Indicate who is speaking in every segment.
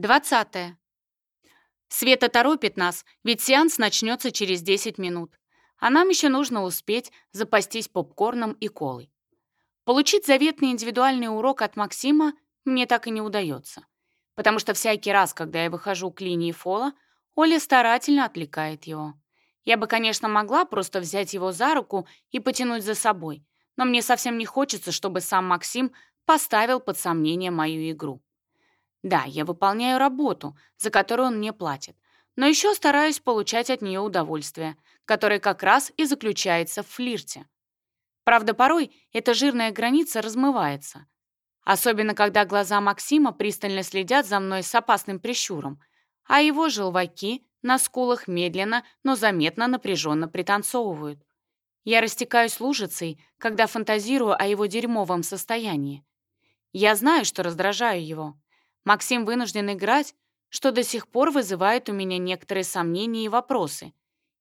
Speaker 1: 20. Света торопит нас, ведь сеанс начнется через 10 минут. А нам еще нужно успеть запастись попкорном и колой. Получить заветный индивидуальный урок от Максима мне так и не удается. Потому что всякий раз, когда я выхожу к линии фола, Оля старательно отвлекает его. Я бы, конечно, могла просто взять его за руку и потянуть за собой, но мне совсем не хочется, чтобы сам Максим поставил под сомнение мою игру. Да, я выполняю работу, за которую он мне платит, но еще стараюсь получать от нее удовольствие, которое как раз и заключается в флирте. Правда, порой эта жирная граница размывается. Особенно, когда глаза Максима пристально следят за мной с опасным прищуром, а его желваки на скулах медленно, но заметно напряженно пританцовывают. Я растекаюсь лужицей, когда фантазирую о его дерьмовом состоянии. Я знаю, что раздражаю его. Максим вынужден играть, что до сих пор вызывает у меня некоторые сомнения и вопросы,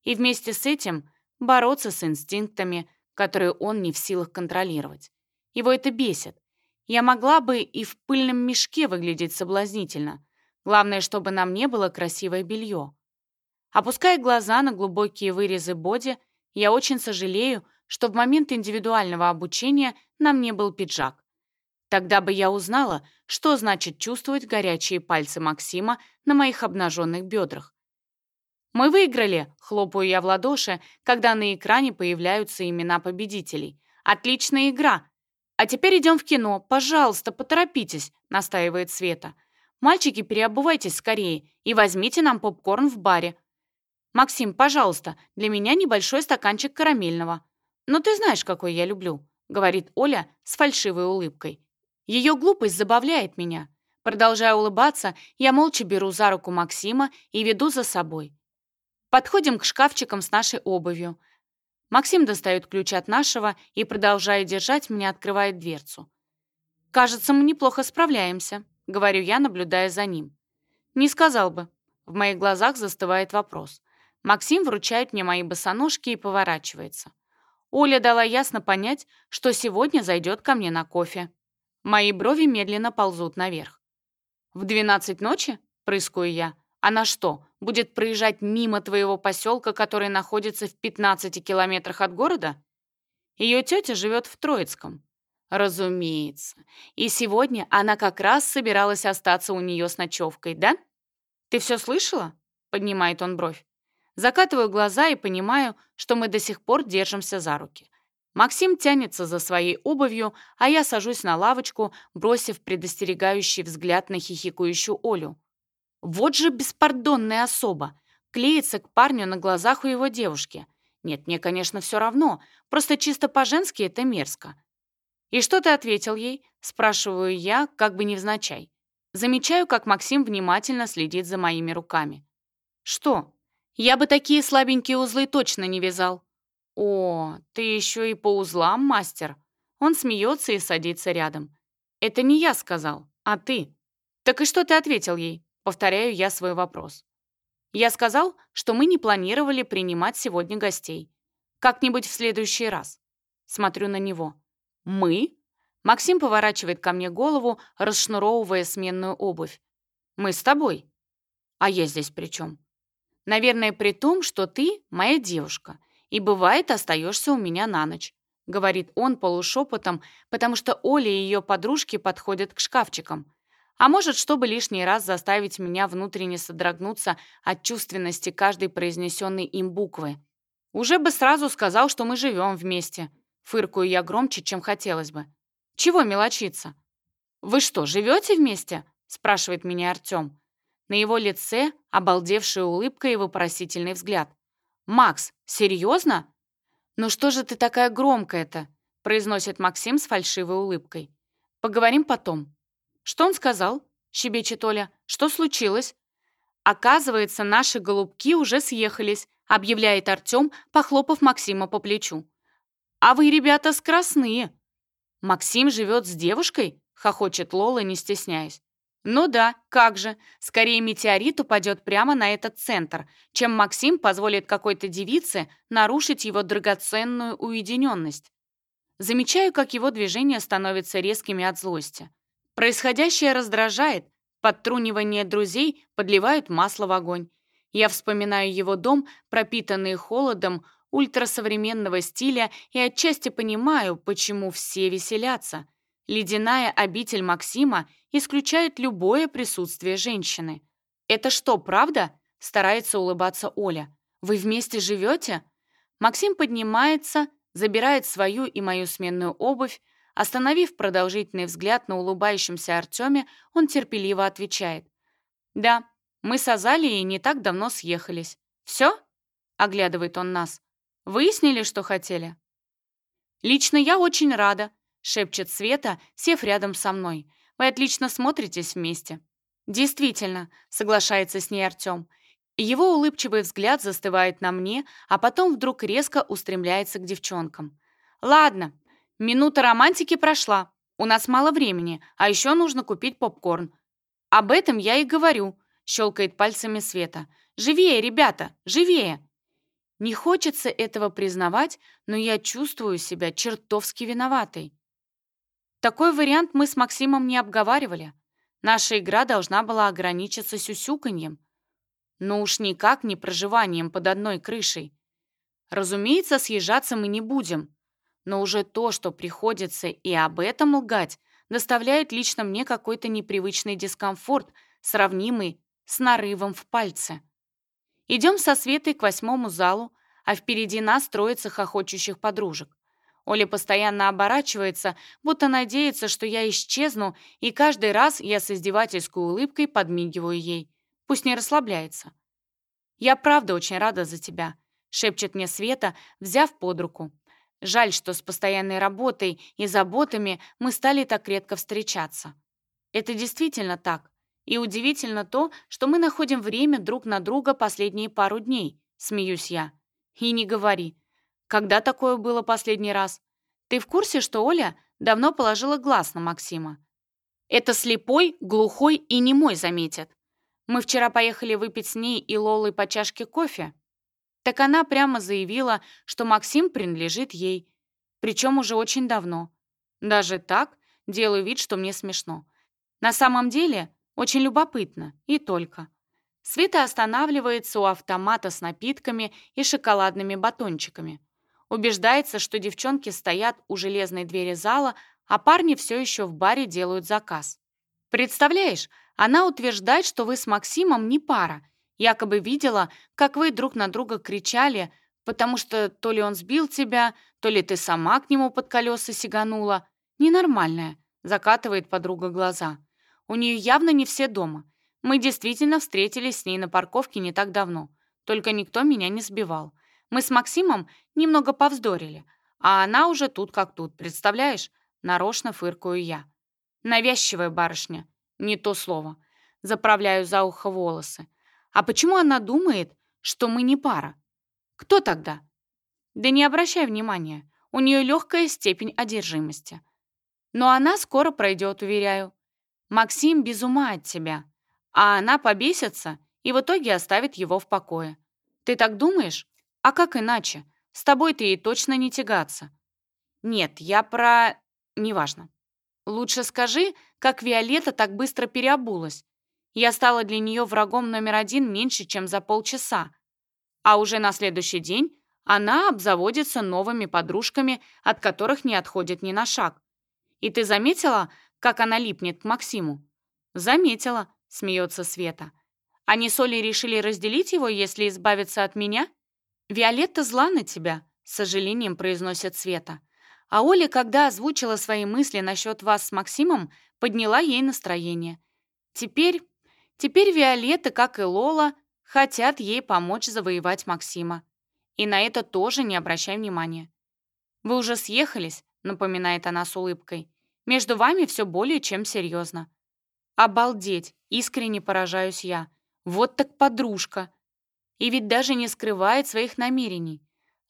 Speaker 1: и вместе с этим бороться с инстинктами, которые он не в силах контролировать. Его это бесит. Я могла бы и в пыльном мешке выглядеть соблазнительно. Главное, чтобы нам не было красивое белье. Опуская глаза на глубокие вырезы боди, я очень сожалею, что в момент индивидуального обучения на мне был пиджак. Тогда бы я узнала, что значит чувствовать горячие пальцы Максима на моих обнаженных бедрах. «Мы выиграли!» — хлопаю я в ладоши, когда на экране появляются имена победителей. «Отличная игра!» «А теперь идем в кино! Пожалуйста, поторопитесь!» — настаивает Света. «Мальчики, переобувайтесь скорее и возьмите нам попкорн в баре!» «Максим, пожалуйста, для меня небольшой стаканчик карамельного!» «Но ты знаешь, какой я люблю!» — говорит Оля с фальшивой улыбкой. Ее глупость забавляет меня. Продолжая улыбаться, я молча беру за руку Максима и веду за собой. Подходим к шкафчикам с нашей обувью. Максим достает ключ от нашего и, продолжая держать, меня открывает дверцу. «Кажется, мы неплохо справляемся», — говорю я, наблюдая за ним. «Не сказал бы». В моих глазах застывает вопрос. Максим вручает мне мои босоножки и поворачивается. Оля дала ясно понять, что сегодня зайдет ко мне на кофе. Мои брови медленно ползут наверх. «В 12 ночи?» — прыскую я. «Она что, будет проезжать мимо твоего поселка, который находится в 15 километрах от города?» Ее тетя живет в Троицком. Разумеется. И сегодня она как раз собиралась остаться у нее с ночевкой, да? Ты все слышала? Поднимает он бровь. Закатываю глаза и понимаю, что мы до сих пор держимся за руки. Максим тянется за своей обувью, а я сажусь на лавочку, бросив предостерегающий взгляд на хихикующую Олю. Вот же беспардонная особа! Клеится к парню на глазах у его девушки. Нет, мне, конечно, все равно, просто чисто по-женски это мерзко. «И что ты ответил ей?» – спрашиваю я, как бы невзначай. Замечаю, как Максим внимательно следит за моими руками. «Что? Я бы такие слабенькие узлы точно не вязал!» «О, ты еще и по узлам, мастер!» Он смеется и садится рядом. «Это не я сказал, а ты». «Так и что ты ответил ей?» Повторяю я свой вопрос. «Я сказал, что мы не планировали принимать сегодня гостей. Как-нибудь в следующий раз». Смотрю на него. «Мы?» Максим поворачивает ко мне голову, расшнуровывая сменную обувь. «Мы с тобой». «А я здесь при чем?» «Наверное, при том, что ты моя девушка» И бывает, остаешься у меня на ночь», — говорит он полушепотом, потому что Оля и ее подружки подходят к шкафчикам. А может, чтобы лишний раз заставить меня внутренне содрогнуться от чувственности каждой произнесенной им буквы. Уже бы сразу сказал, что мы живем вместе. Фыркую я громче, чем хотелось бы. Чего мелочиться? «Вы что, живете вместе?» – спрашивает меня Артем. На его лице обалдевшая улыбка и вопросительный взгляд. «Макс, серьезно?» «Ну что же ты такая громкая-то?» — произносит Максим с фальшивой улыбкой. «Поговорим потом». «Что он сказал?» — щебечет Оля. «Что случилось?» «Оказывается, наши голубки уже съехались», — объявляет Артем, похлопав Максима по плечу. «А вы, ребята, скоростные!» «Максим живет с девушкой?» — хохочет Лола, не стесняясь. Ну да, как же. Скорее метеорит упадет прямо на этот центр, чем Максим позволит какой-то девице нарушить его драгоценную уединенность. Замечаю, как его движения становятся резкими от злости. Происходящее раздражает, подтрунивание друзей подливают масло в огонь. Я вспоминаю его дом, пропитанный холодом, ультрасовременного стиля, и отчасти понимаю, почему все веселятся — ледяная обитель Максима исключает любое присутствие женщины. «Это что, правда?» — старается улыбаться Оля. «Вы вместе живете?» Максим поднимается, забирает свою и мою сменную обувь. Остановив продолжительный взгляд на улыбающемся Артеме, он терпеливо отвечает. «Да, мы с Азалией не так давно съехались. Все?» — оглядывает он нас. «Выяснили, что хотели?» «Лично я очень рада», Шепчет Света, сев рядом со мной. «Вы отлично смотритесь вместе». «Действительно», — соглашается с ней Артем. Его улыбчивый взгляд застывает на мне, а потом вдруг резко устремляется к девчонкам. «Ладно, минута романтики прошла. У нас мало времени, а еще нужно купить попкорн». «Об этом я и говорю», — щелкает пальцами Света. «Живее, ребята, живее!» Не хочется этого признавать, но я чувствую себя чертовски виноватой. Такой вариант мы с Максимом не обговаривали. Наша игра должна была ограничиться сюсюканьем. Но уж никак не проживанием под одной крышей. Разумеется, съезжаться мы не будем. Но уже то, что приходится и об этом лгать, доставляет лично мне какой-то непривычный дискомфорт, сравнимый с нарывом в пальце. Идем со Светой к восьмому залу, а впереди нас троица хохочущих подружек. Оля постоянно оборачивается, будто надеется, что я исчезну, и каждый раз я с издевательской улыбкой подмигиваю ей. Пусть не расслабляется. «Я правда очень рада за тебя», — шепчет мне Света, взяв под руку. «Жаль, что с постоянной работой и заботами мы стали так редко встречаться». Это действительно так. И удивительно то, что мы находим время друг на друга последние пару дней, смеюсь я. И не говори, когда такое было последний раз? Ты в курсе, что Оля давно положила глаз на Максима? Это слепой, глухой и немой заметят. Мы вчера поехали выпить с ней и Лолой по чашке кофе. Так она прямо заявила, что Максим принадлежит ей. Причем уже очень давно. Даже так делаю вид, что мне смешно. На самом деле очень любопытно и только. Света останавливается у автомата с напитками и шоколадными батончиками убеждается, что девчонки стоят у железной двери зала, а парни все еще в баре делают заказ. Представляешь, она утверждает, что вы с Максимом не пара. Якобы видела, как вы друг на друга кричали, потому что то ли он сбил тебя, то ли ты сама к нему под колеса сиганула. Ненормальная, закатывает подруга глаза. У нее явно не все дома. Мы действительно встретились с ней на парковке не так давно. Только никто меня не сбивал. Мы с Максимом немного повздорили, а она уже тут как тут, представляешь? Нарочно фыркаю я. Навязчивая барышня. Не то слово. Заправляю за ухо волосы. А почему она думает, что мы не пара? Кто тогда? Да не обращай внимания. У нее легкая степень одержимости. Но она скоро пройдет, уверяю. Максим без ума от тебя. А она побесится и в итоге оставит его в покое. Ты так думаешь? А как иначе? С тобой-то и точно не тягаться. Нет, я про... Неважно. Лучше скажи, как Виолетта так быстро переобулась. Я стала для нее врагом номер один меньше, чем за полчаса. А уже на следующий день она обзаводится новыми подружками, от которых не отходит ни на шаг. И ты заметила, как она липнет к Максиму? Заметила, смеется Света. Они с Олей решили разделить его, если избавиться от меня? «Виолетта зла на тебя», — с сожалением произносит Света. А Оля, когда озвучила свои мысли насчет вас с Максимом, подняла ей настроение. Теперь... Теперь Виолетта, как и Лола, хотят ей помочь завоевать Максима. И на это тоже не обращай внимания. «Вы уже съехались», — напоминает она с улыбкой. «Между вами все более чем серьезно». «Обалдеть!» — искренне поражаюсь я. «Вот так подружка!» и ведь даже не скрывает своих намерений.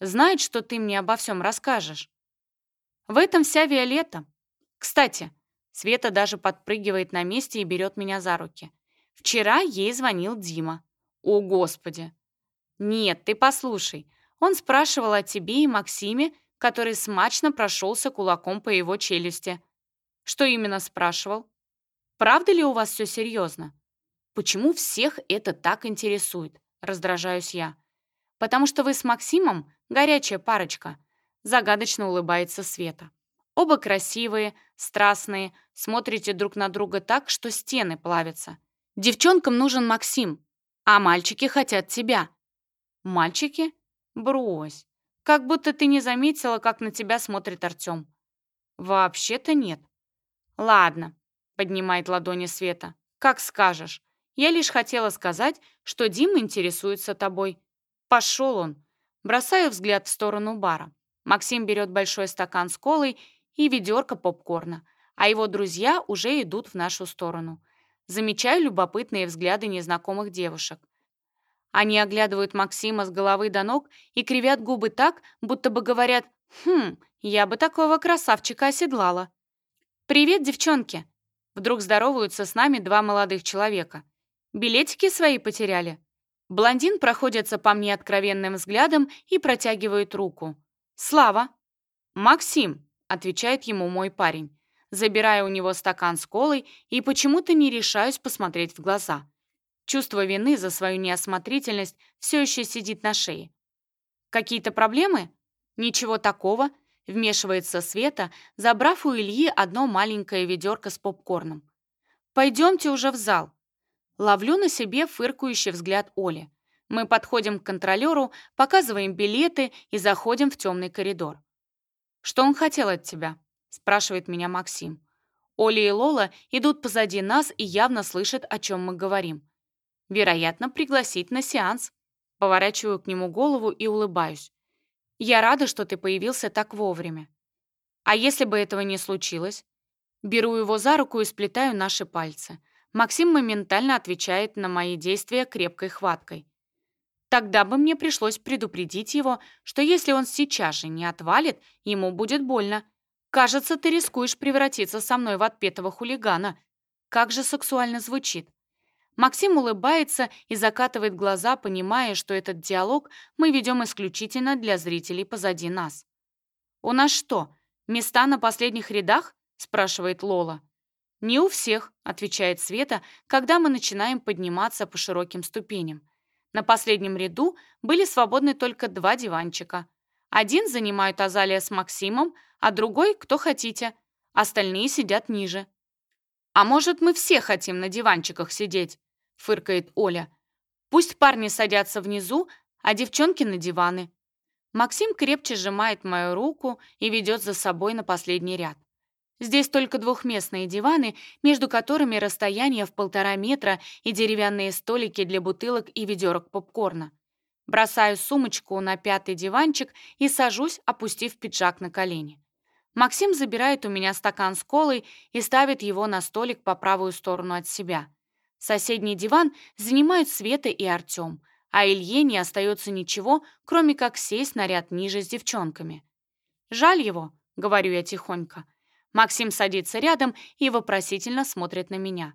Speaker 1: Знает, что ты мне обо всем расскажешь. В этом вся Виолетта. Кстати, Света даже подпрыгивает на месте и берет меня за руки. Вчера ей звонил Дима. О, Господи! Нет, ты послушай. Он спрашивал о тебе и Максиме, который смачно прошелся кулаком по его челюсти. Что именно спрашивал? Правда ли у вас все серьезно? Почему всех это так интересует? Раздражаюсь я. «Потому что вы с Максимом горячая парочка», загадочно улыбается Света. «Оба красивые, страстные, смотрите друг на друга так, что стены плавятся. Девчонкам нужен Максим, а мальчики хотят тебя». «Мальчики? Брось. Как будто ты не заметила, как на тебя смотрит Артем». «Вообще-то нет». «Ладно», — поднимает ладони Света. «Как скажешь. Я лишь хотела сказать, что Дима интересуется тобой. Пошел он. Бросаю взгляд в сторону бара. Максим берет большой стакан с колой и ведерко попкорна, а его друзья уже идут в нашу сторону. Замечаю любопытные взгляды незнакомых девушек. Они оглядывают Максима с головы до ног и кривят губы так, будто бы говорят «Хм, я бы такого красавчика оседлала». «Привет, девчонки!» Вдруг здороваются с нами два молодых человека билетики свои потеряли». Блондин проходится по мне откровенным взглядом и протягивает руку. «Слава!» «Максим!» — отвечает ему мой парень. Забираю у него стакан с колой и почему-то не решаюсь посмотреть в глаза. Чувство вины за свою неосмотрительность все еще сидит на шее. «Какие-то проблемы?» «Ничего такого», — вмешивается Света, забрав у Ильи одно маленькое ведерко с попкорном. «Пойдемте уже в зал», Ловлю на себе фыркующий взгляд Оли. Мы подходим к контролеру, показываем билеты и заходим в темный коридор. «Что он хотел от тебя?» – спрашивает меня Максим. Оля и Лола идут позади нас и явно слышат, о чем мы говорим. Вероятно, пригласить на сеанс. Поворачиваю к нему голову и улыбаюсь. Я рада, что ты появился так вовремя. А если бы этого не случилось? Беру его за руку и сплетаю наши пальцы. Максим моментально отвечает на мои действия крепкой хваткой. Тогда бы мне пришлось предупредить его, что если он сейчас же не отвалит, ему будет больно. Кажется, ты рискуешь превратиться со мной в отпетого хулигана. Как же сексуально звучит. Максим улыбается и закатывает глаза, понимая, что этот диалог мы ведем исключительно для зрителей позади нас. «У нас что, места на последних рядах?» – спрашивает Лола. «Не у всех», — отвечает Света, когда мы начинаем подниматься по широким ступеням. На последнем ряду были свободны только два диванчика. Один занимают Азалия с Максимом, а другой — кто хотите. Остальные сидят ниже. «А может, мы все хотим на диванчиках сидеть?» — фыркает Оля. «Пусть парни садятся внизу, а девчонки на диваны». Максим крепче сжимает мою руку и ведет за собой на последний ряд. Здесь только двухместные диваны, между которыми расстояние в полтора метра и деревянные столики для бутылок и ведерок попкорна. Бросаю сумочку на пятый диванчик и сажусь, опустив пиджак на колени. Максим забирает у меня стакан с колой и ставит его на столик по правую сторону от себя. Соседний диван занимают Света и Артем, а Илье не остается ничего, кроме как сесть на ряд ниже с девчонками. «Жаль его», — говорю я тихонько, — Максим садится рядом и вопросительно смотрит на меня.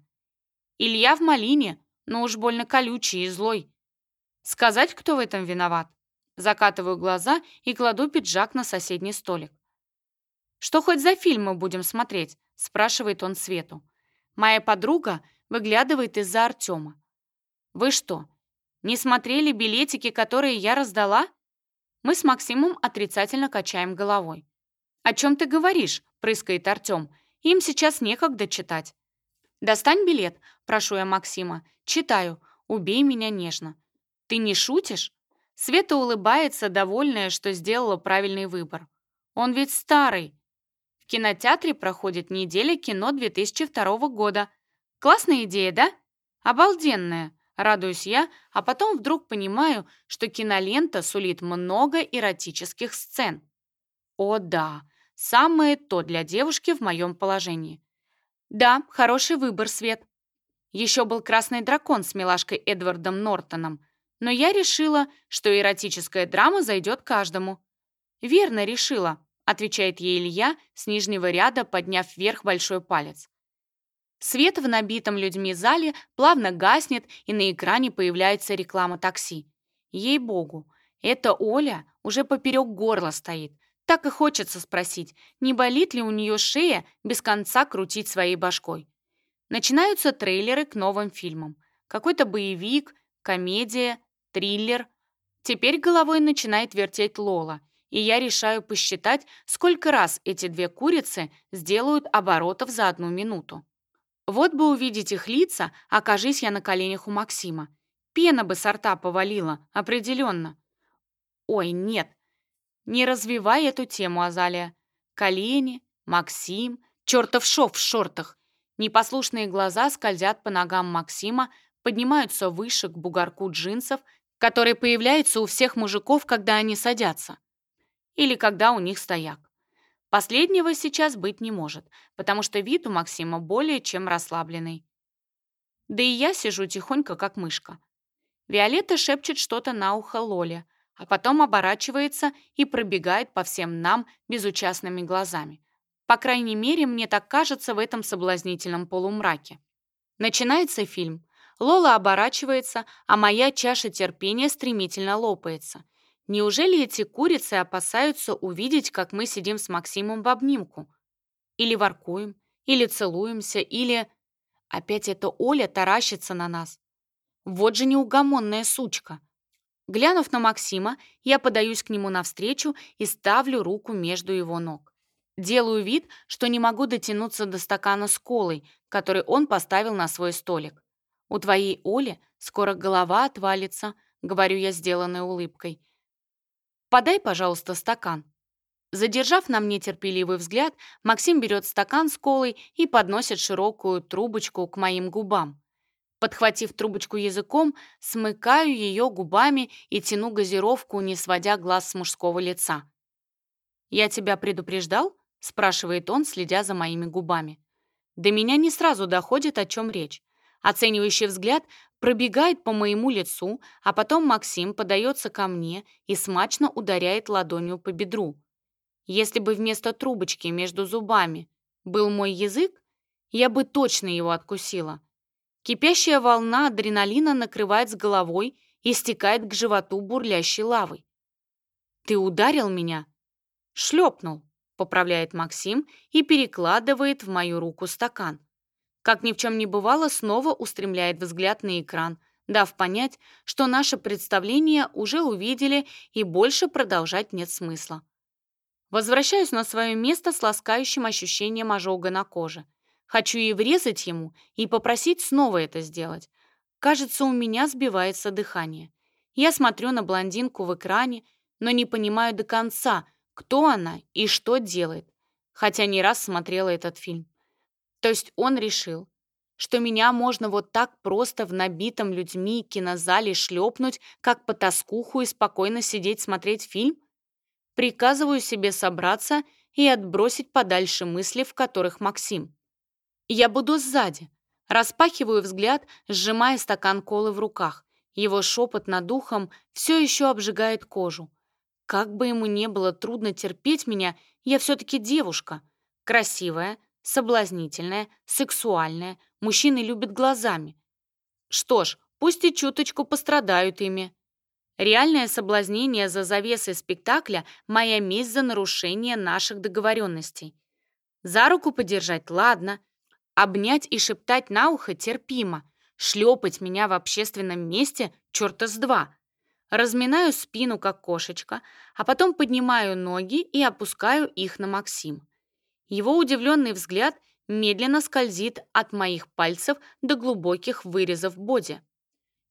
Speaker 1: «Илья в малине, но уж больно колючий и злой. Сказать, кто в этом виноват?» Закатываю глаза и кладу пиджак на соседний столик. «Что хоть за фильм мы будем смотреть?» – спрашивает он Свету. Моя подруга выглядывает из-за Артема. «Вы что, не смотрели билетики, которые я раздала?» Мы с Максимом отрицательно качаем головой. «О чем ты говоришь?» прыскает Артем. «Им сейчас некогда читать». «Достань билет», — прошу я Максима. «Читаю. Убей меня нежно». «Ты не шутишь?» Света улыбается, довольная, что сделала правильный выбор. «Он ведь старый». В кинотеатре проходит неделя кино 2002 года. Классная идея, да? Обалденная. Радуюсь я, а потом вдруг понимаю, что кинолента сулит много эротических сцен. О да, Самое то для девушки в моем положении. Да, хороший выбор, Свет. Еще был «Красный дракон» с милашкой Эдвардом Нортоном, но я решила, что эротическая драма зайдет каждому. «Верно решила», — отвечает ей Илья, с нижнего ряда подняв вверх большой палец. Свет в набитом людьми зале плавно гаснет, и на экране появляется реклама такси. Ей-богу, эта Оля уже поперек горла стоит, так и хочется спросить, не болит ли у нее шея без конца крутить своей башкой. Начинаются трейлеры к новым фильмам. Какой-то боевик, комедия, триллер. Теперь головой начинает вертеть Лола, и я решаю посчитать, сколько раз эти две курицы сделают оборотов за одну минуту. Вот бы увидеть их лица, окажись я на коленях у Максима. Пена бы сорта повалила, определенно. Ой, нет, не развивай эту тему, Азалия. Колени, Максим, чертов шов в шортах. Непослушные глаза скользят по ногам Максима, поднимаются выше к бугорку джинсов, который появляется у всех мужиков, когда они садятся. Или когда у них стояк. Последнего сейчас быть не может, потому что вид у Максима более чем расслабленный. Да и я сижу тихонько, как мышка. Виолетта шепчет что-то на ухо Лоле, а потом оборачивается и пробегает по всем нам безучастными глазами. По крайней мере, мне так кажется в этом соблазнительном полумраке. Начинается фильм. Лола оборачивается, а моя чаша терпения стремительно лопается. Неужели эти курицы опасаются увидеть, как мы сидим с Максимом в обнимку? Или воркуем, или целуемся, или... Опять эта Оля таращится на нас. Вот же неугомонная сучка. Глянув на Максима, я подаюсь к нему навстречу и ставлю руку между его ног. Делаю вид, что не могу дотянуться до стакана с колой, который он поставил на свой столик. «У твоей Оли скоро голова отвалится», — говорю я сделанной улыбкой. «Подай, пожалуйста, стакан». Задержав на мне терпеливый взгляд, Максим берет стакан с колой и подносит широкую трубочку к моим губам. Подхватив трубочку языком, смыкаю ее губами и тяну газировку, не сводя глаз с мужского лица. «Я тебя предупреждал?» — спрашивает он, следя за моими губами. До меня не сразу доходит, о чем речь. Оценивающий взгляд пробегает по моему лицу, а потом Максим подается ко мне и смачно ударяет ладонью по бедру. Если бы вместо трубочки между зубами был мой язык, я бы точно его откусила. Кипящая волна адреналина накрывает с головой и стекает к животу бурлящей лавой. «Ты ударил меня?» «Шлепнул», — поправляет Максим и перекладывает в мою руку стакан. Как ни в чем не бывало, снова устремляет взгляд на экран, дав понять, что наше представление уже увидели и больше продолжать нет смысла. Возвращаюсь на свое место с ласкающим ощущением ожога на коже — Хочу и врезать ему, и попросить снова это сделать. Кажется, у меня сбивается дыхание. Я смотрю на блондинку в экране, но не понимаю до конца, кто она и что делает, хотя не раз смотрела этот фильм. То есть он решил, что меня можно вот так просто в набитом людьми кинозале шлепнуть, как по тоскуху и спокойно сидеть смотреть фильм? Приказываю себе собраться и отбросить подальше мысли, в которых Максим. Я буду сзади. Распахиваю взгляд, сжимая стакан колы в руках. Его шепот над ухом все еще обжигает кожу. Как бы ему не было трудно терпеть меня, я все-таки девушка. Красивая, соблазнительная, сексуальная. Мужчины любят глазами. Что ж, пусть и чуточку пострадают ими. Реальное соблазнение за завесой спектакля — моя месть за нарушение наших договоренностей. За руку подержать — ладно — обнять и шептать на ухо терпимо. Шлепать меня в общественном месте черта с два. Разминаю спину, как кошечка, а потом поднимаю ноги и опускаю их на Максим. Его удивленный взгляд медленно скользит от моих пальцев до глубоких вырезов боди.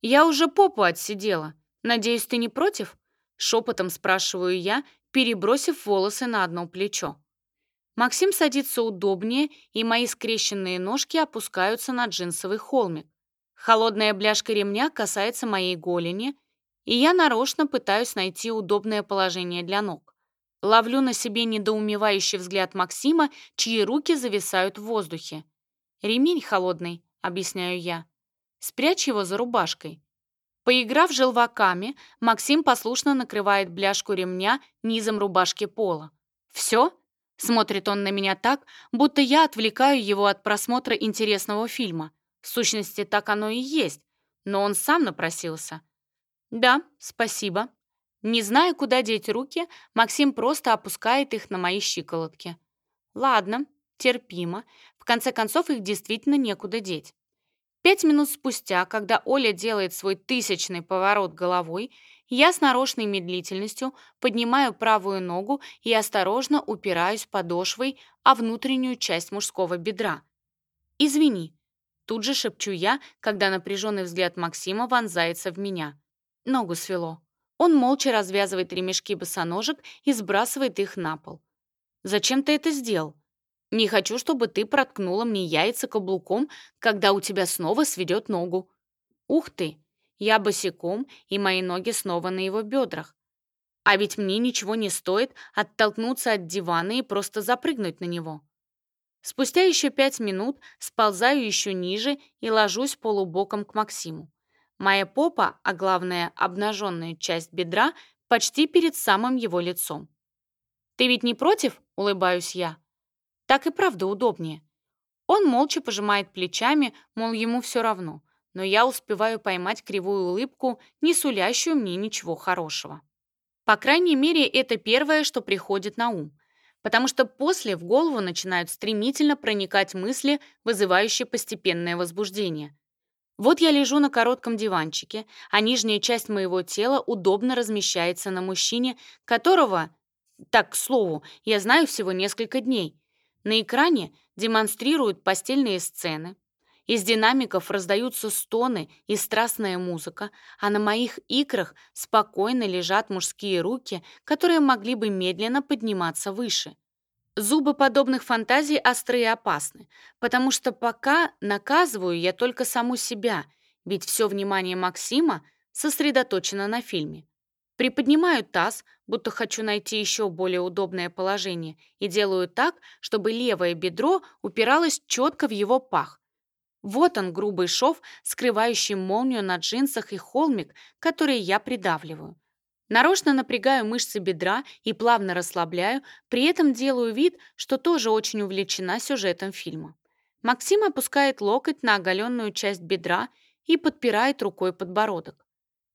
Speaker 1: «Я уже попу отсидела. Надеюсь, ты не против?» Шепотом спрашиваю я, перебросив волосы на одно плечо. Максим садится удобнее, и мои скрещенные ножки опускаются на джинсовый холмик. Холодная бляшка ремня касается моей голени, и я нарочно пытаюсь найти удобное положение для ног. Ловлю на себе недоумевающий взгляд Максима, чьи руки зависают в воздухе. «Ремень холодный», — объясняю я. «Спрячь его за рубашкой». Поиграв желваками, Максим послушно накрывает бляшку ремня низом рубашки пола. «Все?» Смотрит он на меня так, будто я отвлекаю его от просмотра интересного фильма. В сущности, так оно и есть, но он сам напросился. «Да, спасибо». Не зная, куда деть руки, Максим просто опускает их на мои щиколотки. «Ладно, терпимо. В конце концов, их действительно некуда деть. Пять минут спустя, когда Оля делает свой тысячный поворот головой, я с нарочной медлительностью поднимаю правую ногу и осторожно упираюсь подошвой о внутреннюю часть мужского бедра. «Извини», — тут же шепчу я, когда напряженный взгляд Максима вонзается в меня. Ногу свело. Он молча развязывает ремешки босоножек и сбрасывает их на пол. «Зачем ты это сделал?» Не хочу, чтобы ты проткнула мне яйца каблуком, когда у тебя снова сведет ногу. Ух ты! Я босиком, и мои ноги снова на его бедрах. А ведь мне ничего не стоит оттолкнуться от дивана и просто запрыгнуть на него. Спустя еще пять минут сползаю еще ниже и ложусь полубоком к Максиму. Моя попа, а главное, обнаженная часть бедра, почти перед самым его лицом. «Ты ведь не против?» — улыбаюсь я. Так и правда удобнее. Он молча пожимает плечами, мол, ему все равно, но я успеваю поймать кривую улыбку, не сулящую мне ничего хорошего. По крайней мере, это первое, что приходит на ум, потому что после в голову начинают стремительно проникать мысли, вызывающие постепенное возбуждение. Вот я лежу на коротком диванчике, а нижняя часть моего тела удобно размещается на мужчине, которого, так, к слову, я знаю всего несколько дней — на экране демонстрируют постельные сцены, из динамиков раздаются стоны и страстная музыка, а на моих икрах спокойно лежат мужские руки, которые могли бы медленно подниматься выше. Зубы подобных фантазий остры и опасны, потому что пока наказываю я только саму себя, ведь все внимание Максима сосредоточено на фильме. Приподнимаю таз, будто хочу найти еще более удобное положение, и делаю так, чтобы левое бедро упиралось четко в его пах. Вот он, грубый шов, скрывающий молнию на джинсах и холмик, который я придавливаю. Нарочно напрягаю мышцы бедра и плавно расслабляю, при этом делаю вид, что тоже очень увлечена сюжетом фильма. Максим опускает локоть на оголенную часть бедра и подпирает рукой подбородок.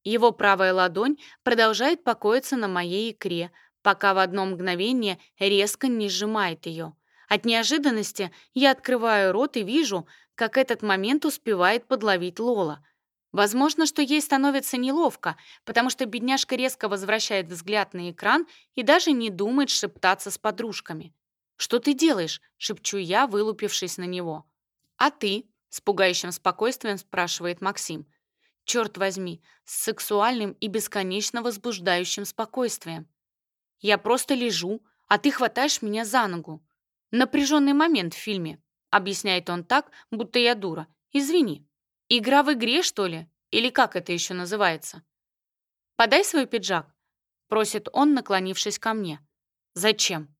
Speaker 1: Его правая ладонь продолжает покоиться на моей икре, пока в одно мгновение резко не сжимает ее. От неожиданности я открываю рот и вижу, как этот момент успевает подловить Лола. Возможно, что ей становится неловко, потому что бедняжка резко возвращает взгляд на экран и даже не думает шептаться с подружками. «Что ты делаешь?» — шепчу я, вылупившись на него. «А ты?» — с пугающим спокойствием спрашивает Максим черт возьми, с сексуальным и бесконечно возбуждающим спокойствием. Я просто лежу, а ты хватаешь меня за ногу. Напряженный момент в фильме, объясняет он так, будто я дура. Извини. Игра в игре, что ли? Или как это еще называется? Подай свой пиджак, просит он, наклонившись ко мне. Зачем?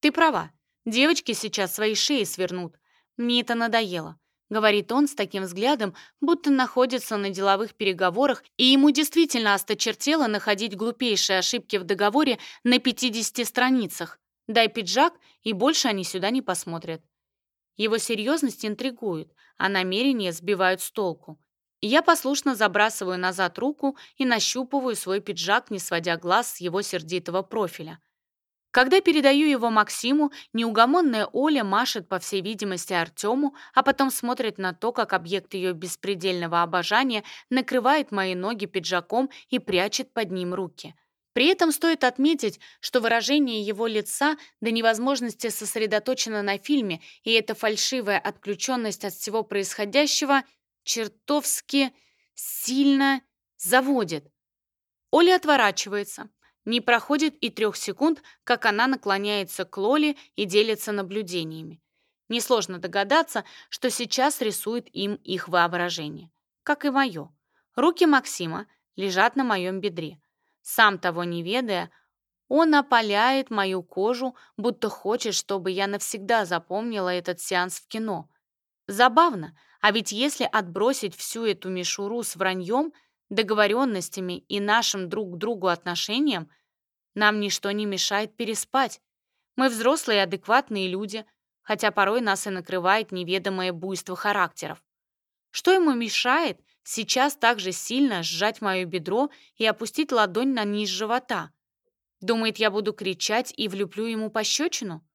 Speaker 1: Ты права. Девочки сейчас свои шеи свернут. Мне это надоело. Говорит он с таким взглядом, будто находится на деловых переговорах, и ему действительно осточертело находить глупейшие ошибки в договоре на 50 страницах. Дай пиджак, и больше они сюда не посмотрят. Его серьезность интригует, а намерения сбивают с толку. Я послушно забрасываю назад руку и нащупываю свой пиджак, не сводя глаз с его сердитого профиля. Когда передаю его Максиму, неугомонная Оля машет, по всей видимости, Артему, а потом смотрит на то, как объект ее беспредельного обожания накрывает мои ноги пиджаком и прячет под ним руки. При этом стоит отметить, что выражение его лица до невозможности сосредоточено на фильме, и эта фальшивая отключенность от всего происходящего чертовски сильно заводит. Оля отворачивается. Не проходит и трех секунд, как она наклоняется к Лоле и делится наблюдениями. Несложно догадаться, что сейчас рисует им их воображение. Как и мое. Руки Максима лежат на моем бедре. Сам того не ведая, он опаляет мою кожу, будто хочет, чтобы я навсегда запомнила этот сеанс в кино. Забавно, а ведь если отбросить всю эту мишуру с враньем – договоренностями и нашим друг к другу отношениям, нам ничто не мешает переспать. Мы взрослые и адекватные люди, хотя порой нас и накрывает неведомое буйство характеров. Что ему мешает сейчас так же сильно сжать мое бедро и опустить ладонь на низ живота? Думает, я буду кричать и влюблю ему пощечину?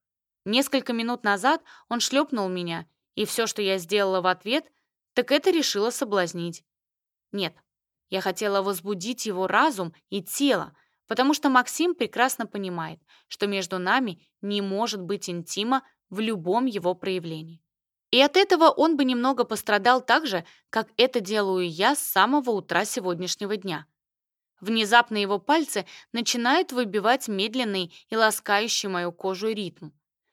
Speaker 1: Несколько минут назад он шлепнул меня, и все, что я сделала в ответ, так это решила соблазнить. Нет, я хотела возбудить его разум и тело, потому что Максим прекрасно понимает, что между нами не может быть интима в любом его проявлении. И от этого он бы немного пострадал так же, как это делаю я с самого утра сегодняшнего дня. Внезапно его пальцы начинают выбивать медленный и ласкающий мою кожу ритм.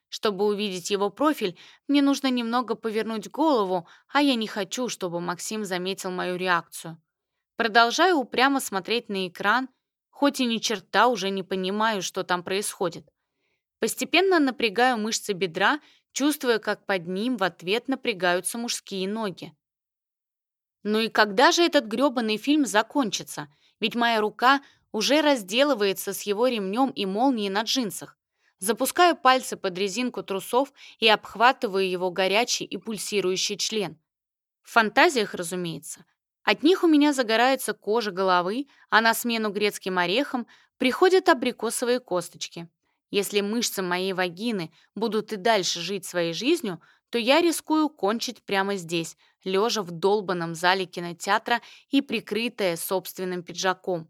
Speaker 1: Чтобы увидеть его профиль, мне нужно немного повернуть голову, а я не хочу, чтобы Максим заметил мою реакцию. Продолжаю упрямо смотреть на экран, хоть и ни черта уже не понимаю, что там происходит. Постепенно напрягаю мышцы бедра, чувствуя, как под ним в ответ напрягаются мужские ноги. Ну и когда же этот грёбаный фильм закончится? Ведь моя рука уже разделывается с его ремнем и молнией на джинсах. Запускаю пальцы под резинку трусов и обхватываю его горячий и пульсирующий член. В фантазиях, разумеется. От них у меня загорается кожа головы, а на смену грецким орехам приходят абрикосовые косточки. Если мышцы моей вагины будут и дальше жить своей жизнью, то я рискую кончить прямо здесь, лежа в долбанном зале кинотеатра и прикрытая собственным пиджаком.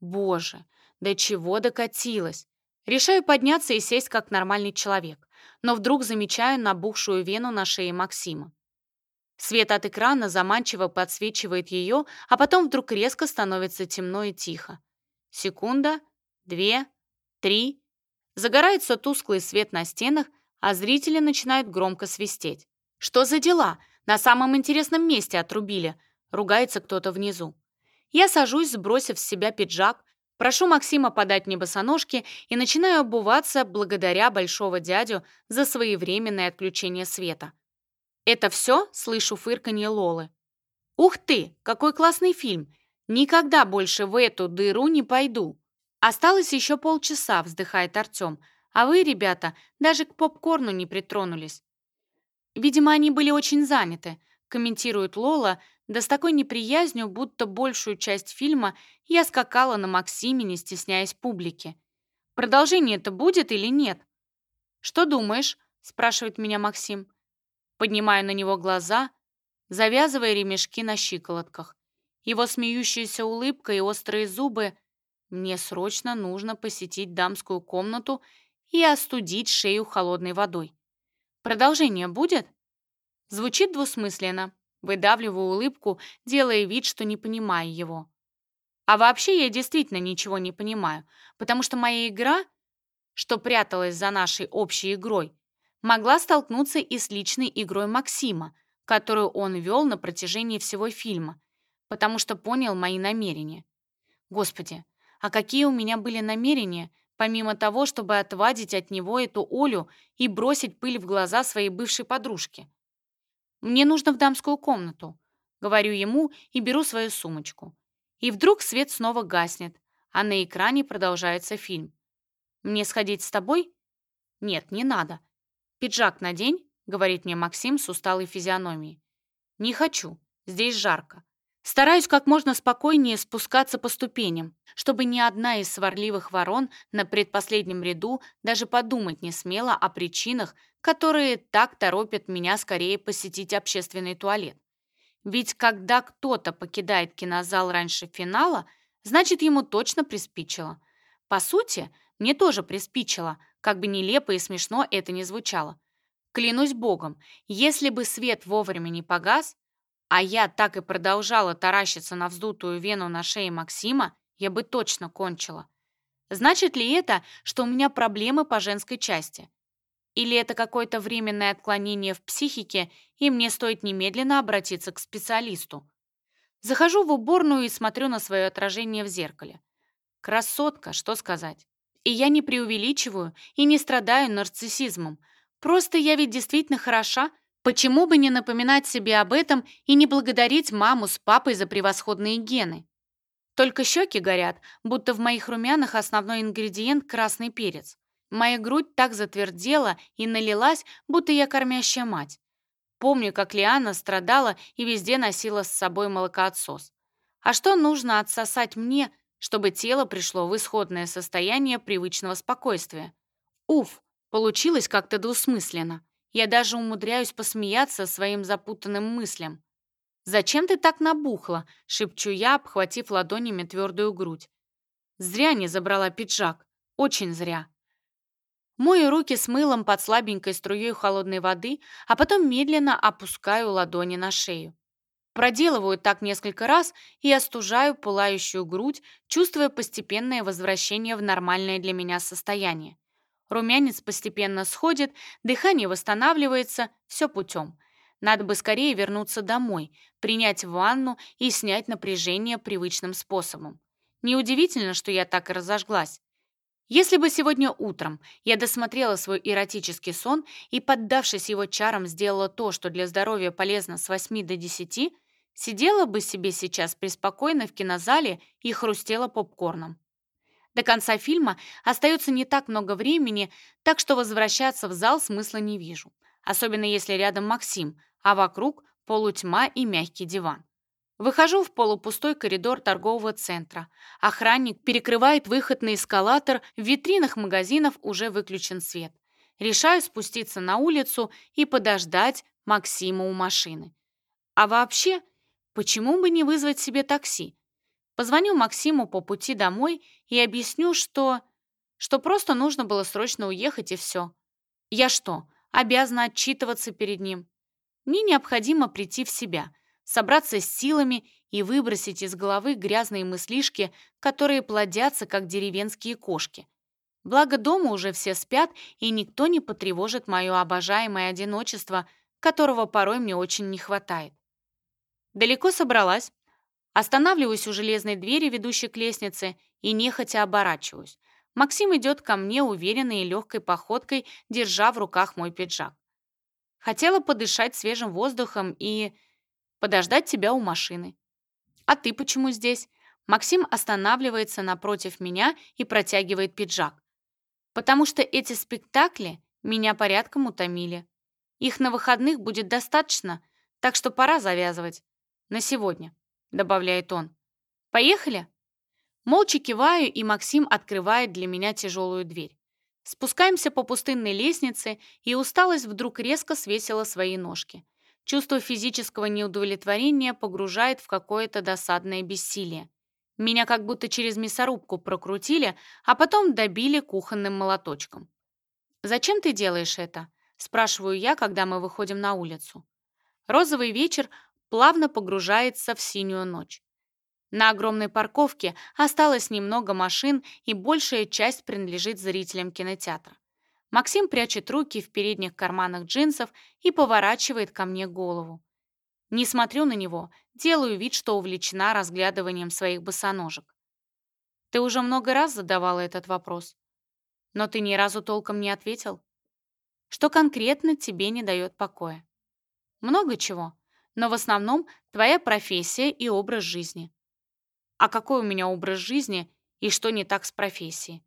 Speaker 1: Боже, до чего докатилась! Решаю подняться и сесть как нормальный человек, но вдруг замечаю набухшую вену на шее Максима. Свет от экрана заманчиво подсвечивает ее, а потом вдруг резко становится темно и тихо. Секунда, две, три. Загорается тусклый свет на стенах, а зрители начинают громко свистеть. «Что за дела? На самом интересном месте отрубили!» — ругается кто-то внизу. Я сажусь, сбросив с себя пиджак, прошу Максима подать мне босоножки и начинаю обуваться благодаря большого дядю за своевременное отключение света. Это все слышу фырканье Лолы. «Ух ты, какой классный фильм! Никогда больше в эту дыру не пойду!» «Осталось еще полчаса», — вздыхает Артем. «А вы, ребята, даже к попкорну не притронулись». «Видимо, они были очень заняты», — комментирует Лола, да с такой неприязнью, будто большую часть фильма я скакала на Максиме, не стесняясь публики. «Продолжение-то будет или нет?» «Что думаешь?» — спрашивает меня Максим поднимая на него глаза, завязывая ремешки на щиколотках. Его смеющаяся улыбка и острые зубы «Мне срочно нужно посетить дамскую комнату и остудить шею холодной водой». «Продолжение будет?» Звучит двусмысленно, выдавливаю улыбку, делая вид, что не понимаю его. А вообще я действительно ничего не понимаю, потому что моя игра, что пряталась за нашей общей игрой, могла столкнуться и с личной игрой Максима, которую он вел на протяжении всего фильма, потому что понял мои намерения. Господи, а какие у меня были намерения, помимо того, чтобы отвадить от него эту Олю и бросить пыль в глаза своей бывшей подружке? «Мне нужно в дамскую комнату», — говорю ему и беру свою сумочку. И вдруг свет снова гаснет, а на экране продолжается фильм. «Мне сходить с тобой?» «Нет, не надо. «Пиджак надень», — говорит мне Максим с усталой физиономией. «Не хочу, здесь жарко. Стараюсь как можно спокойнее спускаться по ступеням, чтобы ни одна из сварливых ворон на предпоследнем ряду даже подумать не смела о причинах, которые так торопят меня скорее посетить общественный туалет. Ведь когда кто-то покидает кинозал раньше финала, значит, ему точно приспичило. По сути, мне тоже приспичило, как бы нелепо и смешно это ни звучало. Клянусь богом, если бы свет вовремя не погас, а я так и продолжала таращиться на вздутую вену на шее Максима, я бы точно кончила. Значит ли это, что у меня проблемы по женской части? Или это какое-то временное отклонение в психике, и мне стоит немедленно обратиться к специалисту? Захожу в уборную и смотрю на свое отражение в зеркале. Красотка, что сказать и я не преувеличиваю и не страдаю нарциссизмом. Просто я ведь действительно хороша. Почему бы не напоминать себе об этом и не благодарить маму с папой за превосходные гены? Только щеки горят, будто в моих румянах основной ингредиент – красный перец. Моя грудь так затвердела и налилась, будто я кормящая мать. Помню, как Лиана страдала и везде носила с собой молокоотсос. А что нужно отсосать мне, чтобы тело пришло в исходное состояние привычного спокойствия. Уф, получилось как-то двусмысленно. Я даже умудряюсь посмеяться своим запутанным мыслям. «Зачем ты так набухла?» — шепчу я, обхватив ладонями твердую грудь. Зря не забрала пиджак. Очень зря. Мою руки с мылом под слабенькой струей холодной воды, а потом медленно опускаю ладони на шею. Проделываю так несколько раз и остужаю пылающую грудь, чувствуя постепенное возвращение в нормальное для меня состояние. Румянец постепенно сходит, дыхание восстанавливается, все путем. Надо бы скорее вернуться домой, принять ванну и снять напряжение привычным способом. Неудивительно, что я так и разожглась. Если бы сегодня утром я досмотрела свой эротический сон и, поддавшись его чарам, сделала то, что для здоровья полезно с 8 до 10, Сидела бы себе сейчас преспокойно в кинозале и хрустела попкорном. До конца фильма остается не так много времени, так что возвращаться в зал смысла не вижу, особенно если рядом Максим, а вокруг полутьма и мягкий диван. Выхожу в полупустой коридор торгового центра. Охранник перекрывает выход на эскалатор, в витринах магазинов уже выключен свет. Решаю спуститься на улицу и подождать Максима у машины. А вообще Почему бы не вызвать себе такси? Позвоню Максиму по пути домой и объясню, что... что просто нужно было срочно уехать и все. Я что, обязана отчитываться перед ним? Мне необходимо прийти в себя, собраться с силами и выбросить из головы грязные мыслишки, которые плодятся, как деревенские кошки. Благо дома уже все спят, и никто не потревожит мое обожаемое одиночество, которого порой мне очень не хватает. Далеко собралась, останавливаюсь у железной двери, ведущей к лестнице, и нехотя оборачиваюсь. Максим идет ко мне уверенной и легкой походкой, держа в руках мой пиджак. Хотела подышать свежим воздухом и подождать тебя у машины. А ты почему здесь? Максим останавливается напротив меня и протягивает пиджак. Потому что эти спектакли меня порядком утомили. Их на выходных будет достаточно, так что пора завязывать на сегодня», — добавляет он. «Поехали?» Молча киваю, и Максим открывает для меня тяжелую дверь. Спускаемся по пустынной лестнице, и усталость вдруг резко свесила свои ножки. Чувство физического неудовлетворения погружает в какое-то досадное бессилие. Меня как будто через мясорубку прокрутили, а потом добили кухонным молоточком. «Зачем ты делаешь это?» – спрашиваю я, когда мы выходим на улицу. Розовый вечер плавно погружается в синюю ночь. На огромной парковке осталось немного машин, и большая часть принадлежит зрителям кинотеатра. Максим прячет руки в передних карманах джинсов и поворачивает ко мне голову. Не смотрю на него, делаю вид, что увлечена разглядыванием своих босоножек. Ты уже много раз задавала этот вопрос, но ты ни разу толком не ответил. Что конкретно тебе не дает покоя? Много чего но в основном твоя профессия и образ жизни. А какой у меня образ жизни и что не так с профессией?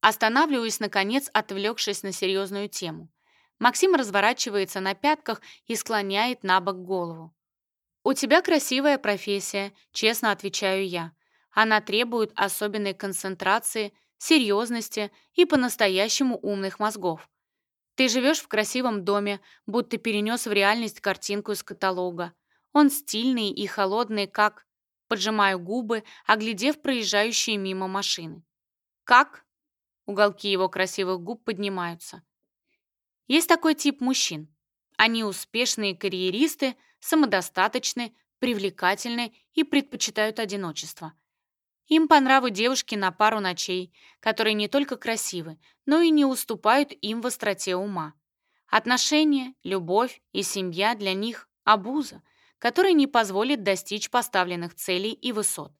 Speaker 1: Останавливаюсь, наконец, отвлекшись на серьезную тему. Максим разворачивается на пятках и склоняет на бок голову. «У тебя красивая профессия», — честно отвечаю я. «Она требует особенной концентрации, серьезности и по-настоящему умных мозгов. Ты живешь в красивом доме, будто перенес в реальность картинку из каталога. Он стильный и холодный, как... Поджимаю губы, оглядев проезжающие мимо машины. Как? Уголки его красивых губ поднимаются. Есть такой тип мужчин. Они успешные карьеристы, самодостаточны, привлекательны и предпочитают одиночество – им по нраву девушки на пару ночей, которые не только красивы, но и не уступают им в остроте ума. Отношения, любовь и семья для них – обуза, которая не позволит достичь поставленных целей и высот.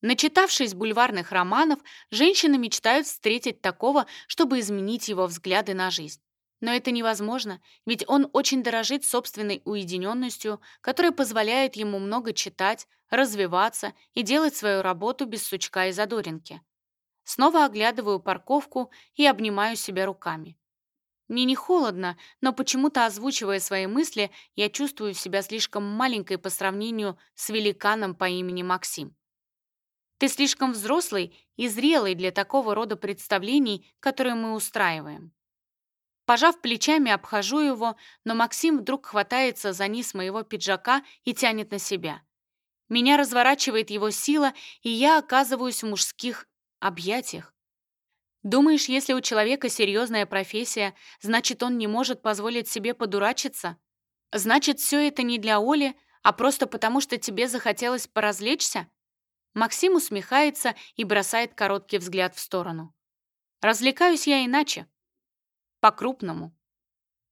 Speaker 1: Начитавшись бульварных романов, женщины мечтают встретить такого, чтобы изменить его взгляды на жизнь. Но это невозможно, ведь он очень дорожит собственной уединенностью, которая позволяет ему много читать, развиваться и делать свою работу без сучка и задоринки. Снова оглядываю парковку и обнимаю себя руками. Мне не холодно, но почему-то, озвучивая свои мысли, я чувствую себя слишком маленькой по сравнению с великаном по имени Максим. Ты слишком взрослый и зрелый для такого рода представлений, которые мы устраиваем. Пожав плечами, обхожу его, но Максим вдруг хватается за низ моего пиджака и тянет на себя. Меня разворачивает его сила, и я оказываюсь в мужских объятиях. Думаешь, если у человека серьезная профессия, значит, он не может позволить себе подурачиться? Значит, все это не для Оли, а просто потому, что тебе захотелось поразвлечься? Максим усмехается и бросает короткий взгляд в сторону. Развлекаюсь я иначе по-крупному.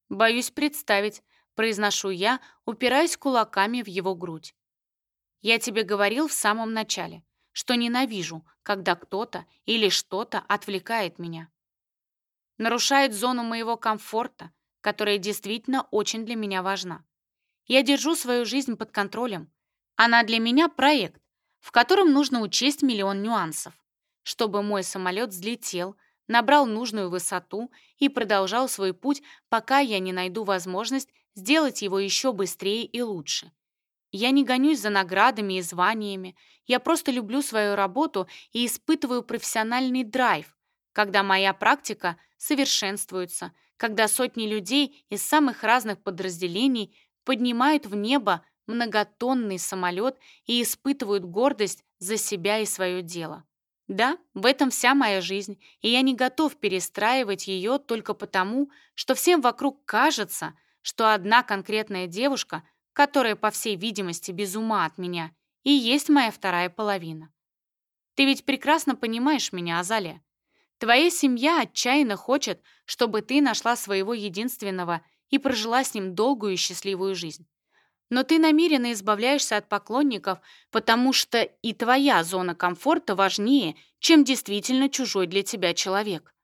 Speaker 1: Боюсь представить, произношу я, упираясь кулаками в его грудь. Я тебе говорил в самом начале, что ненавижу, когда кто-то или что-то отвлекает меня. Нарушает зону моего комфорта, которая действительно очень для меня важна. Я держу свою жизнь под контролем. Она для меня проект, в котором нужно учесть миллион нюансов, чтобы мой самолет взлетел, набрал нужную высоту и продолжал свой путь, пока я не найду возможность сделать его еще быстрее и лучше. Я не гонюсь за наградами и званиями, я просто люблю свою работу и испытываю профессиональный драйв, когда моя практика совершенствуется, когда сотни людей из самых разных подразделений поднимают в небо многотонный самолет и испытывают гордость за себя и свое дело. Да, в этом вся моя жизнь, и я не готов перестраивать ее только потому, что всем вокруг кажется, что одна конкретная девушка, которая, по всей видимости, без ума от меня, и есть моя вторая половина. Ты ведь прекрасно понимаешь меня, Азале. Твоя семья отчаянно хочет, чтобы ты нашла своего единственного и прожила с ним долгую и счастливую жизнь. Но ты намеренно избавляешься от поклонников, потому что и твоя зона комфорта важнее, чем действительно чужой для тебя человек.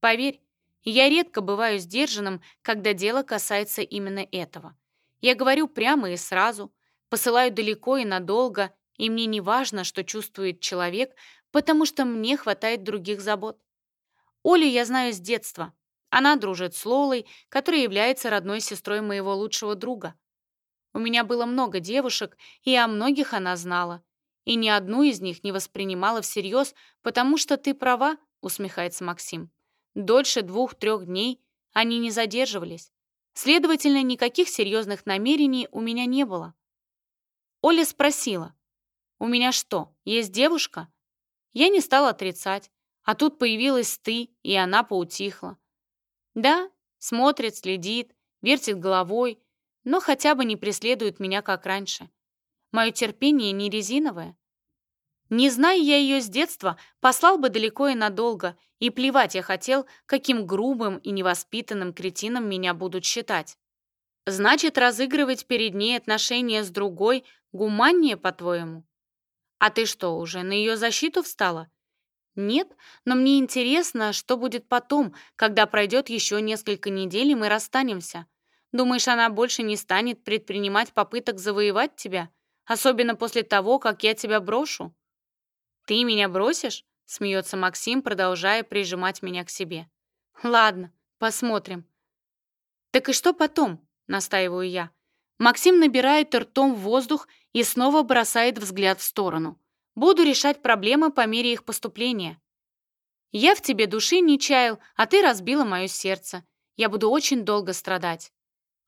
Speaker 1: Поверь, я редко бываю сдержанным, когда дело касается именно этого. Я говорю прямо и сразу, посылаю далеко и надолго, и мне не важно, что чувствует человек, потому что мне хватает других забот. Олю я знаю с детства. Она дружит с Лолой, которая является родной сестрой моего лучшего друга. У меня было много девушек, и о многих она знала. И ни одну из них не воспринимала всерьез, потому что ты права, усмехается Максим. Дольше двух-трех дней они не задерживались. Следовательно, никаких серьезных намерений у меня не было. Оля спросила, «У меня что, есть девушка?» Я не стала отрицать, а тут появилась ты, и она поутихла. Да, смотрит, следит, вертит головой, но хотя бы не преследует меня, как раньше. Мое терпение не резиновое. Не зная я ее с детства, послал бы далеко и надолго, и плевать я хотел, каким грубым и невоспитанным кретином меня будут считать. Значит, разыгрывать перед ней отношения с другой гуманнее, по-твоему? А ты что, уже на ее защиту встала? Нет, но мне интересно, что будет потом, когда пройдет еще несколько недель, и мы расстанемся. Думаешь, она больше не станет предпринимать попыток завоевать тебя? Особенно после того, как я тебя брошу?» «Ты меня бросишь?» — смеется Максим, продолжая прижимать меня к себе. «Ладно, посмотрим». «Так и что потом?» — настаиваю я. Максим набирает ртом воздух и снова бросает взгляд в сторону. «Буду решать проблемы по мере их поступления». «Я в тебе души не чаял, а ты разбила мое сердце. Я буду очень долго страдать».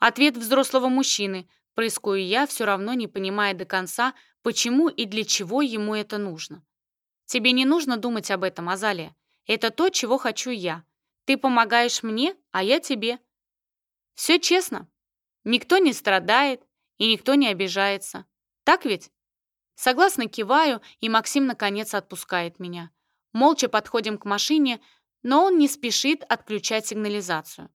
Speaker 1: Ответ взрослого мужчины. Прыскую я, все равно не понимая до конца, почему и для чего ему это нужно. Тебе не нужно думать об этом, Азалия. Это то, чего хочу я. Ты помогаешь мне, а я тебе. Все честно. Никто не страдает и никто не обижается. Так ведь? Согласно киваю, и Максим наконец отпускает меня. Молча подходим к машине, но он не спешит отключать сигнализацию.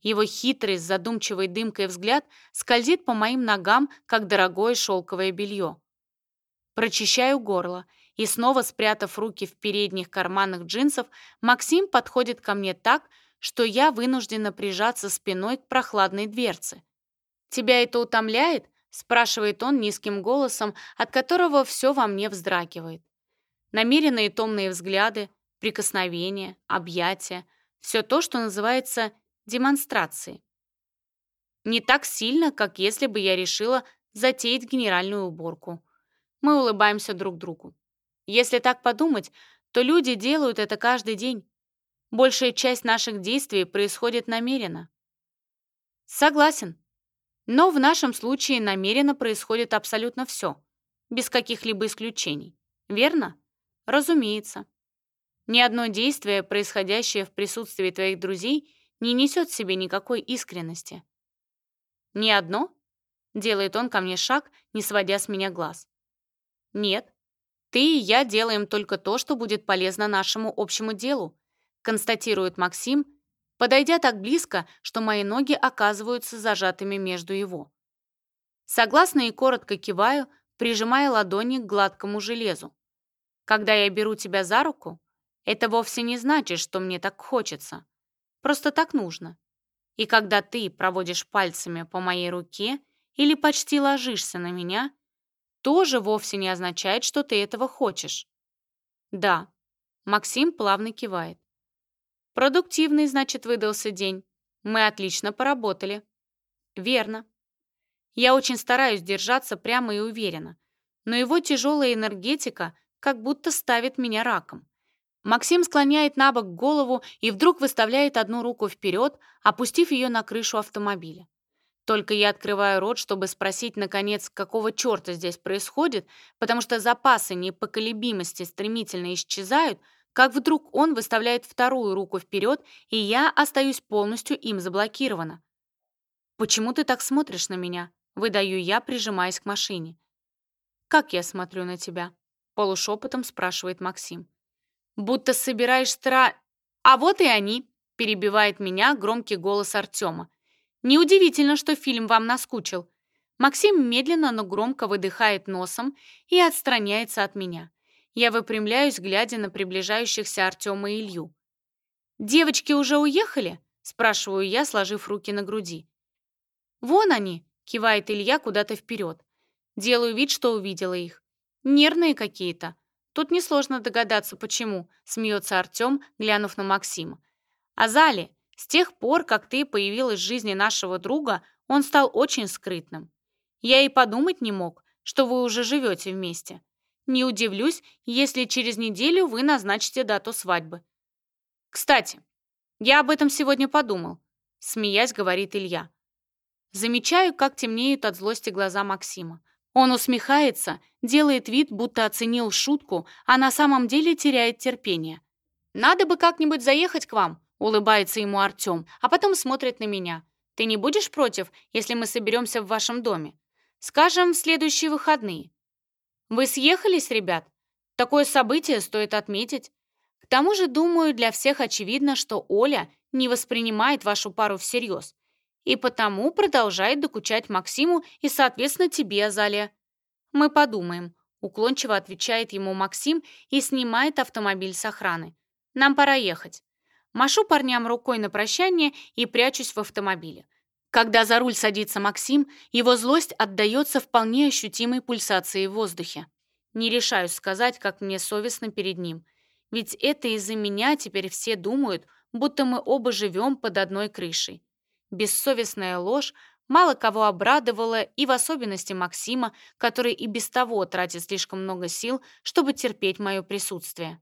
Speaker 1: Его хитрый, задумчивый дымкой взгляд скользит по моим ногам, как дорогое шелковое белье. Прочищаю горло, и снова спрятав руки в передних карманах джинсов, Максим подходит ко мне так, что я вынуждена прижаться спиной к прохладной дверце. «Тебя это утомляет?» — спрашивает он низким голосом, от которого все во мне вздрагивает. Намеренные томные взгляды, прикосновения, объятия — все то, что называется демонстрации. Не так сильно, как если бы я решила затеять генеральную уборку. Мы улыбаемся друг другу. Если так подумать, то люди делают это каждый день. Большая часть наших действий происходит намеренно. Согласен. Но в нашем случае намеренно происходит абсолютно все, без каких-либо исключений. Верно? Разумеется. Ни одно действие, происходящее в присутствии твоих друзей, не несет в себе никакой искренности. «Ни одно?» — делает он ко мне шаг, не сводя с меня глаз. «Нет. Ты и я делаем только то, что будет полезно нашему общему делу», — констатирует Максим, подойдя так близко, что мои ноги оказываются зажатыми между его. Согласно и коротко киваю, прижимая ладони к гладкому железу. «Когда я беру тебя за руку, это вовсе не значит, что мне так хочется», Просто так нужно. И когда ты проводишь пальцами по моей руке или почти ложишься на меня, тоже вовсе не означает, что ты этого хочешь. Да, Максим плавно кивает. Продуктивный, значит, выдался день. Мы отлично поработали. Верно. Я очень стараюсь держаться прямо и уверенно, но его тяжелая энергетика как будто ставит меня раком. Максим склоняет на бок голову и вдруг выставляет одну руку вперед, опустив ее на крышу автомобиля. Только я открываю рот, чтобы спросить, наконец, какого черта здесь происходит, потому что запасы непоколебимости стремительно исчезают, как вдруг он выставляет вторую руку вперед, и я остаюсь полностью им заблокирована. «Почему ты так смотришь на меня?» — выдаю я, прижимаясь к машине. «Как я смотрю на тебя?» — полушепотом спрашивает Максим будто собираешь стра... А вот и они, перебивает меня громкий голос Артема. Неудивительно, что фильм вам наскучил. Максим медленно, но громко выдыхает носом и отстраняется от меня. Я выпрямляюсь, глядя на приближающихся Артема и Илью. «Девочки уже уехали?» – спрашиваю я, сложив руки на груди. «Вон они!» – кивает Илья куда-то вперед. Делаю вид, что увидела их. Нервные какие-то. Тут несложно догадаться, почему, смеется Артем, глянув на Максима. Азали, с тех пор, как ты появилась в жизни нашего друга, он стал очень скрытным. Я и подумать не мог, что вы уже живете вместе. Не удивлюсь, если через неделю вы назначите дату свадьбы. Кстати, я об этом сегодня подумал, смеясь, говорит Илья. Замечаю, как темнеют от злости глаза Максима. Он усмехается, делает вид, будто оценил шутку, а на самом деле теряет терпение. «Надо бы как-нибудь заехать к вам», — улыбается ему Артем, а потом смотрит на меня. «Ты не будешь против, если мы соберемся в вашем доме? Скажем, в следующие выходные». «Вы съехались, ребят? Такое событие стоит отметить. К тому же, думаю, для всех очевидно, что Оля не воспринимает вашу пару всерьез. И потому продолжает докучать Максиму и, соответственно, тебе, Азалия. Мы подумаем. Уклончиво отвечает ему Максим и снимает автомобиль с охраны. Нам пора ехать. Машу парням рукой на прощание и прячусь в автомобиле. Когда за руль садится Максим, его злость отдается вполне ощутимой пульсации в воздухе. Не решаюсь сказать, как мне совестно перед ним. Ведь это из-за меня теперь все думают, будто мы оба живем под одной крышей. Бессовестная ложь мало кого обрадовала и в особенности Максима, который и без того тратит слишком много сил, чтобы терпеть мое присутствие.